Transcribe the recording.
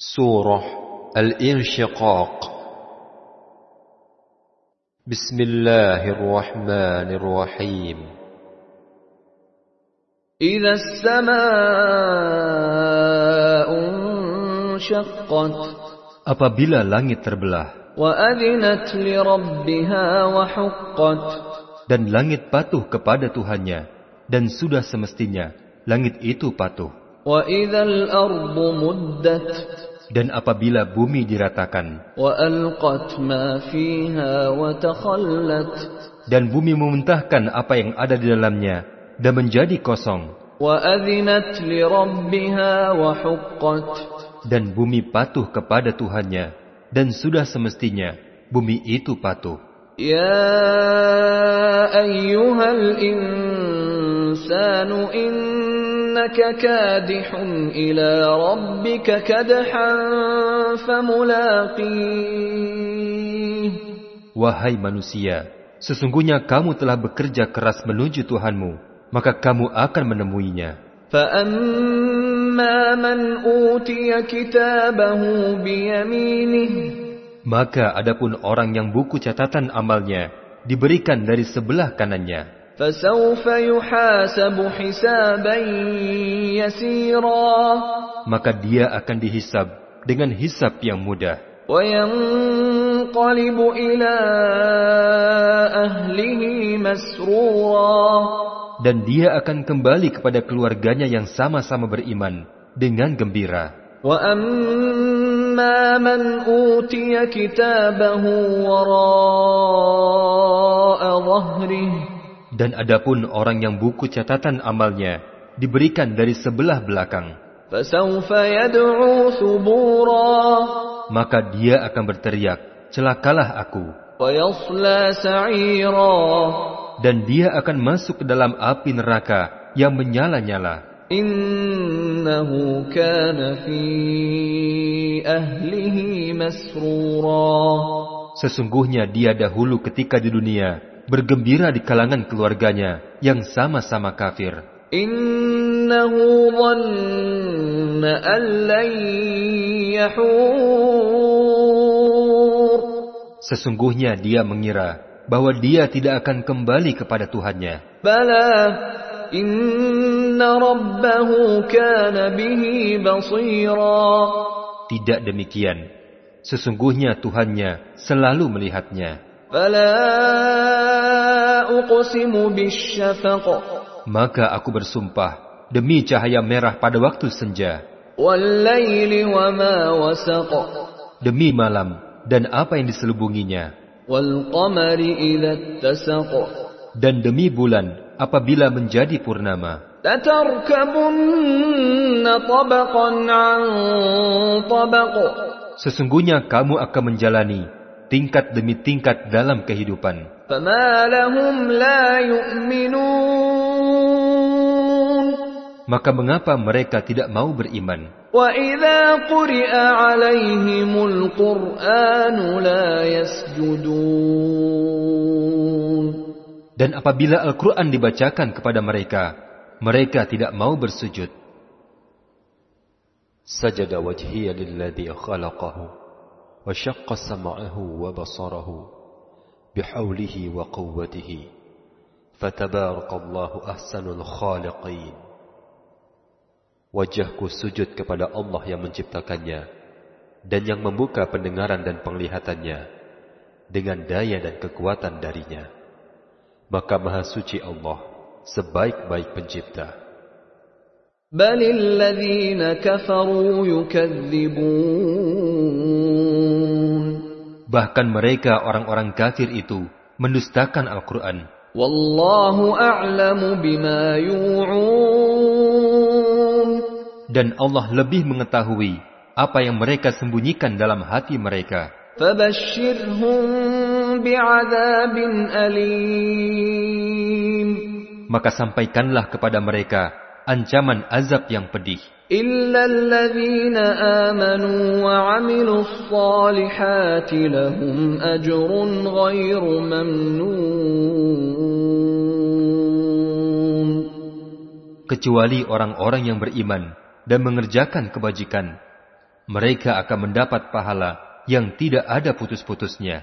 سورة الانشقاق بسم الله الرحمن الرحيم إذا السماء انشقت Apabila langit terbelah وأذنت لربها وحقت dan langit patuh kepada Tuhannya dan sudah semestinya langit itu patuh وإذا الأرض مدت Dan apabila bumi diratakan, dan bumi memuntahkan apa yang ada di dalamnya dan menjadi kosong, dan bumi patuh kepada Tuhannya, dan sudah semestinya bumi itu patuh. Ya ayyuhal insanu in innaka kadihun ila rabbika kadhan famulaqih Wahai manusia sesungguhnya kamu telah bekerja keras menuju Tuhanmu maka kamu akan menemuinya. maka adapun orang yang buku catatan amalnya diberikan dari sebelah kanannya. فسوف يحاسب حسابا يسيرا maka dia akan dihisab dengan hisab yang mudah. وينقلب إلى أهله مسرورا Dan dia akan kembali kepada keluarganya yang sama-sama beriman dengan gembira. وأما من أوتي كتابه وراء ظهره dan adapun orang yang buku catatan amalnya diberikan dari sebelah belakang. Maka dia akan berteriak, celakalah aku. Dan dia akan masuk ke dalam api neraka yang menyala-nyala. Sesungguhnya dia dahulu ketika di dunia bergembira di kalangan keluarganya yang sama-sama kafir. Innahu dhanna an. Sesungguhnya dia mengira bahwa dia tidak akan kembali kepada Tuhannya. Bala inna rabbahu kana bihi basira. Tidak demikian. Sesungguhnya Tuhannya selalu melihatnya. Maka aku bersumpah demi cahaya merah pada waktu senja. Demi malam dan apa yang diselubunginya. Dan demi bulan apabila menjadi purnama. Sesungguhnya kamu akan menjalani tingkat demi tingkat dalam kehidupan. Maka mengapa mereka tidak mau beriman? Dan apabila Al-Quran dibacakan kepada mereka, mereka tidak mau bersujud. Sajada wajhiyya lilladhi khalaqahu. وشق سمعه وبصره بحوله وقوته فتبارك الله أحسن الخالقين Wajahku sujud kepada Allah yang menciptakannya dan yang membuka pendengaran dan penglihatannya dengan daya dan kekuatan darinya. Maka maha suci Allah sebaik-baik pencipta. بل الذين كفروا يكذبون Bahkan mereka orang-orang kafir itu mendustakan Al-Quran. Dan Allah lebih mengetahui apa yang mereka sembunyikan dalam hati mereka. Maka sampaikanlah kepada mereka ancaman azab yang pedih. إلا الذين آمنوا وعملوا الصالحات لهم أجر غير ممنون Kecuali orang-orang yang beriman dan mengerjakan kebajikan, Mereka akan mendapat pahala yang tidak ada putus-putusnya.